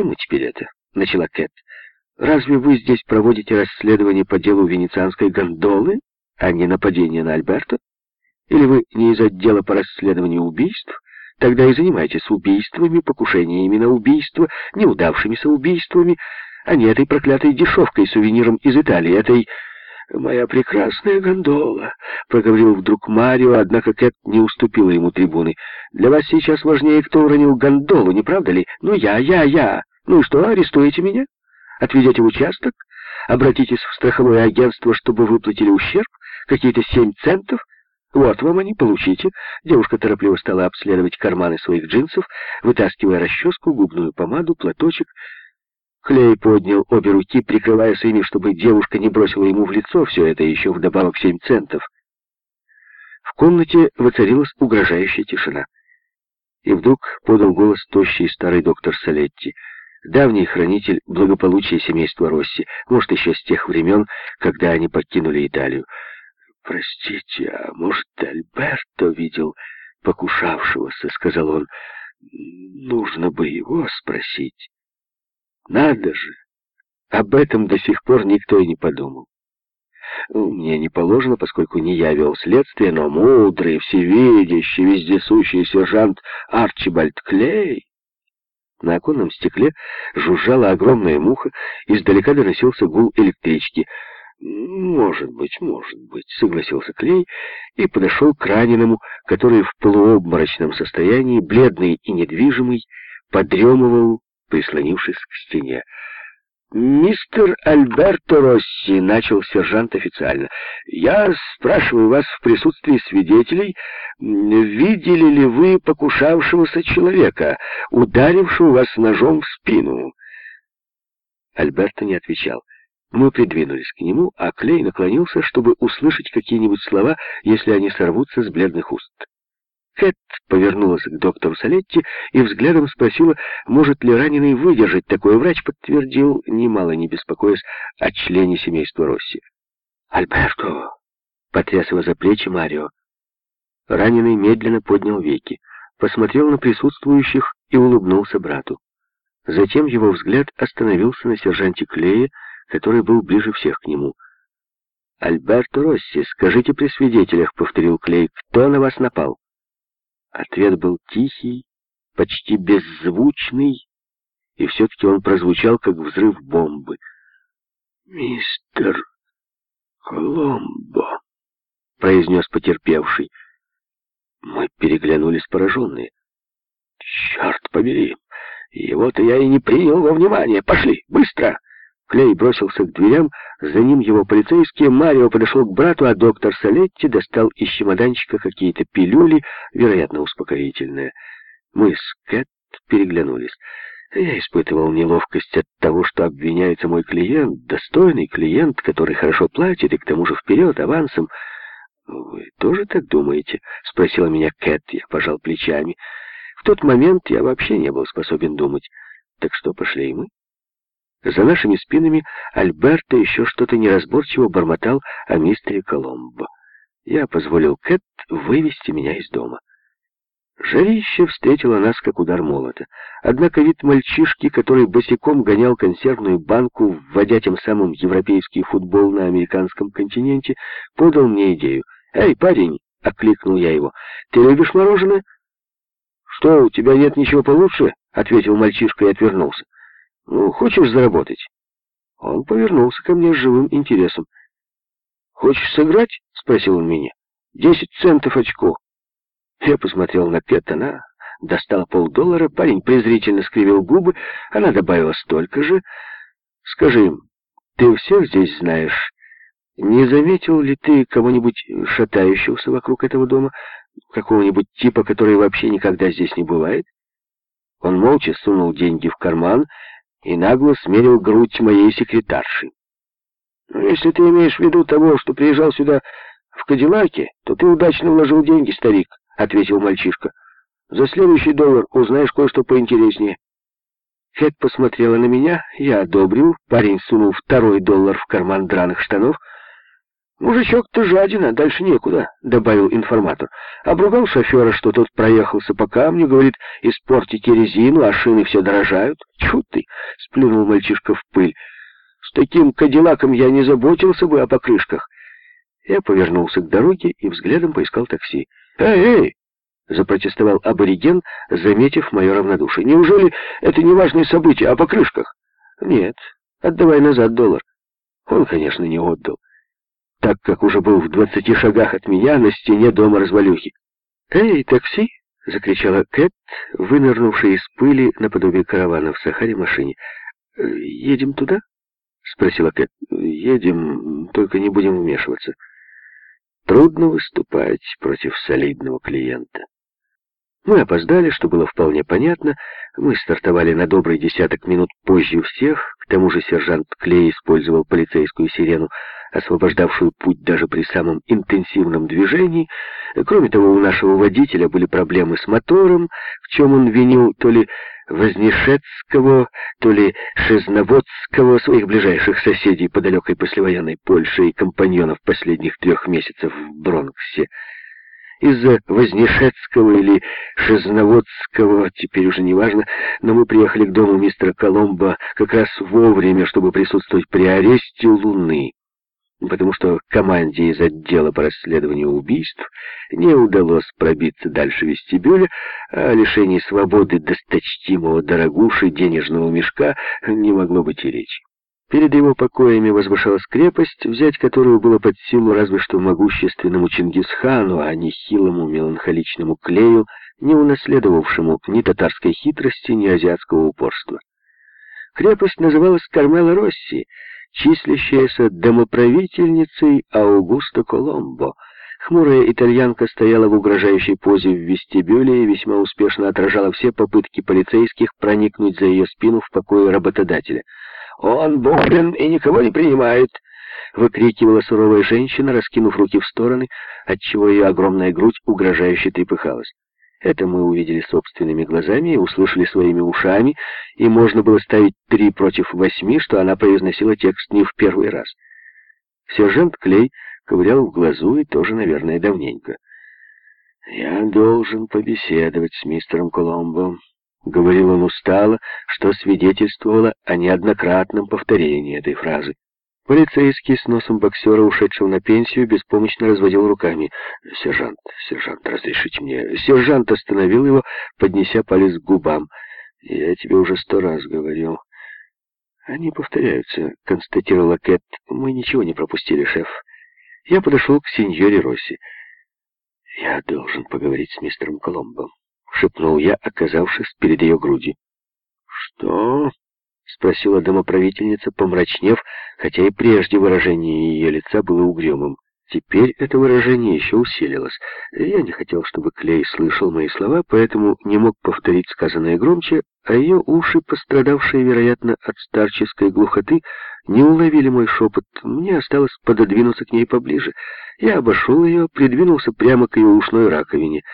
чему теперь это?» — начала Кэт. «Разве вы здесь проводите расследование по делу венецианской гондолы, а не нападение на Альберто? Или вы не из отдела по расследованию убийств?» Тогда и занимайтесь убийствами, покушениями на убийство, неудавшимися убийствами, а не этой проклятой дешевкой, сувениром из Италии, этой... «Моя прекрасная гондола», — проговорил вдруг Марио, однако Кэт не уступила ему трибуны. «Для вас сейчас важнее, кто уронил гондолу, не правда ли? Ну, я, я, я. Ну и что, арестуете меня? Отведете в участок? Обратитесь в страховое агентство, чтобы выплатили ущерб? Какие-то семь центов? «Вот вам они, получите». Девушка торопливо стала обследовать карманы своих джинсов, вытаскивая расческу, губную помаду, платочек. Клей поднял обе руки, прикрываясь ими, чтобы девушка не бросила ему в лицо все это еще вдобавок семь центов. В комнате воцарилась угрожающая тишина. И вдруг подал голос тощий старый доктор Салетти, давний хранитель благополучия семейства Росси, может, еще с тех времен, когда они покинули Италию. «Простите, а может, Альберто видел покушавшегося?» — сказал он. «Нужно бы его спросить». «Надо же! Об этом до сих пор никто и не подумал. Мне не положено, поскольку не я вел следствие, но мудрый, всевидящий, вездесущий сержант Арчибальд Клей...» На оконном стекле жужжала огромная муха, издалека доносился гул электрички — «Может быть, может быть», — согласился Клей и подошел к раненому, который в полуобморочном состоянии, бледный и недвижимый, подремывал, прислонившись к стене. «Мистер Альберто Росси», — начал сержант официально, — «я спрашиваю вас в присутствии свидетелей, видели ли вы покушавшегося человека, ударившего вас ножом в спину?» Альберто не отвечал. Мы придвинулись к нему, а Клей наклонился, чтобы услышать какие-нибудь слова, если они сорвутся с бледных уст. Кэт повернулась к доктору Салетти и взглядом спросила, может ли раненый выдержать. Такой врач подтвердил, немало не беспокоясь, о члене семейства Росси. «Альберто!» — потряс его за плечи Марио. Раненый медленно поднял веки, посмотрел на присутствующих и улыбнулся брату. Затем его взгляд остановился на сержанте Клее, который был ближе всех к нему. «Альберто Росси, скажите при свидетелях», — повторил Клей, — «кто на вас напал?» Ответ был тихий, почти беззвучный, и все-таки он прозвучал, как взрыв бомбы. «Мистер Коломбо», — произнес потерпевший. Мы переглянулись пораженные. «Черт побери! Его-то я и не принял во внимание! Пошли, быстро!» Клей бросился к дверям, за ним его полицейские, Марио подошел к брату, а доктор Салетти достал из чемоданчика какие-то пилюли, вероятно, успокоительные. Мы с Кэт переглянулись. Я испытывал неловкость от того, что обвиняется мой клиент, достойный клиент, который хорошо платит и к тому же вперед, авансом. «Вы тоже так думаете?» — спросила меня Кэт. Я пожал плечами. В тот момент я вообще не был способен думать. Так что, пошли и мы? За нашими спинами Альберто еще что-то неразборчиво бормотал о мистере Коломбо. Я позволил Кэт вывести меня из дома. Жарище встретило нас как удар молота. Однако вид мальчишки, который босиком гонял консервную банку, вводя тем самым европейский футбол на американском континенте, подал мне идею. «Эй, парень!» — окликнул я его. «Ты любишь мороженое?» «Что, у тебя нет ничего получше?» — ответил мальчишка и отвернулся. Ну, хочешь заработать?» Он повернулся ко мне с живым интересом. «Хочешь сыграть?» — спросил он меня. «Десять центов очко». Я посмотрел на Кэт, она достала полдоллара, парень презрительно скривил губы, она добавила столько же. «Скажи, ты всех здесь знаешь? Не заметил ли ты кого-нибудь шатающегося вокруг этого дома, какого-нибудь типа, который вообще никогда здесь не бывает?» Он молча сунул деньги в карман и нагло смерил грудь моей секретарши. «Ну, если ты имеешь в виду того, что приезжал сюда в Кадиллаке, то ты удачно вложил деньги, старик», — ответил мальчишка. «За следующий доллар узнаешь кое-что поинтереснее». Хэт посмотрела на меня, я одобрил, парень сунул второй доллар в карман драных штанов — «Мужичок-то жадина, дальше некуда», — добавил информатор. Обругал шофера, что тот проехался по камню, говорит, испортите резину, а шины все дорожают. Чу ты, сплюнул мальчишка в пыль. «С таким кадиллаком я не заботился бы о покрышках». Я повернулся к дороге и взглядом поискал такси. «Эй, эй!» — запротестовал абориген, заметив мое равнодушие. «Неужели это не важное событие о покрышках?» «Нет, отдавай назад доллар». Он, конечно, не отдал, так как уже был в двадцати шагах от меня на стене дома развалюхи. «Эй, такси!» — закричала Кэт, вынырнувшая из пыли наподобие каравана в Сахаре машине. «Едем туда?» — спросила Кэт. «Едем, только не будем вмешиваться». Трудно выступать против солидного клиента. Мы опоздали, что было вполне понятно. Мы стартовали на добрый десяток минут позже всех. К тому же сержант Клей использовал полицейскую сирену, освобождавшую путь даже при самом интенсивном движении. Кроме того, у нашего водителя были проблемы с мотором, в чем он винил то ли Вознешецкого, то ли Шезноводского, своих ближайших соседей по далекой послевоенной Польше и компаньонов последних трех месяцев в Бронксе. Из-за Вознешецкого или Шезноводского, теперь уже не важно, но мы приехали к дому мистера Коломбо как раз вовремя, чтобы присутствовать при аресте Луны потому что команде из отдела по расследованию убийств не удалось пробиться дальше вестибюля, а лишении свободы досточтимого дорогуши денежного мешка не могло быть и речи. Перед его покоями возвышалась крепость, взять которую было под силу разве что могущественному Чингисхану, а не хилому меланхоличному клею, не унаследовавшему ни татарской хитрости, ни азиатского упорства. Крепость называлась Кармела Росси, числящаяся домоправительницей Аугусто Коломбо. Хмурая итальянка стояла в угрожающей позе в вестибюле и весьма успешно отражала все попытки полицейских проникнуть за ее спину в покое работодателя. «Он болен и никого не принимает!» — выкрикивала суровая женщина, раскинув руки в стороны, отчего ее огромная грудь угрожающе трепыхалась. Это мы увидели собственными глазами и услышали своими ушами, и можно было ставить три против восьми, что она произносила текст не в первый раз. Сержант Клей ковырял в глазу и тоже, наверное, давненько. «Я должен побеседовать с мистером Коломбо», — говорил он устало, что свидетельствовало о неоднократном повторении этой фразы. Полицейский с носом боксера, ушедшего на пенсию, беспомощно разводил руками. «Сержант, сержант, разрешите мне...» Сержант остановил его, поднеся палец к губам. «Я тебе уже сто раз говорил». «Они повторяются», — констатировала Кэт. «Мы ничего не пропустили, шеф». Я подошел к сеньоре Росси. «Я должен поговорить с мистером Коломбо», — шепнул я, оказавшись перед ее грудью. «Что?» — спросила домоправительница, помрачнев, хотя и прежде выражение ее лица было угрюмым. Теперь это выражение еще усилилось. Я не хотел, чтобы Клей слышал мои слова, поэтому не мог повторить сказанное громче, а ее уши, пострадавшие, вероятно, от старческой глухоты, не уловили мой шепот. Мне осталось пододвинуться к ней поближе. Я обошел ее, придвинулся прямо к ее ушной раковине —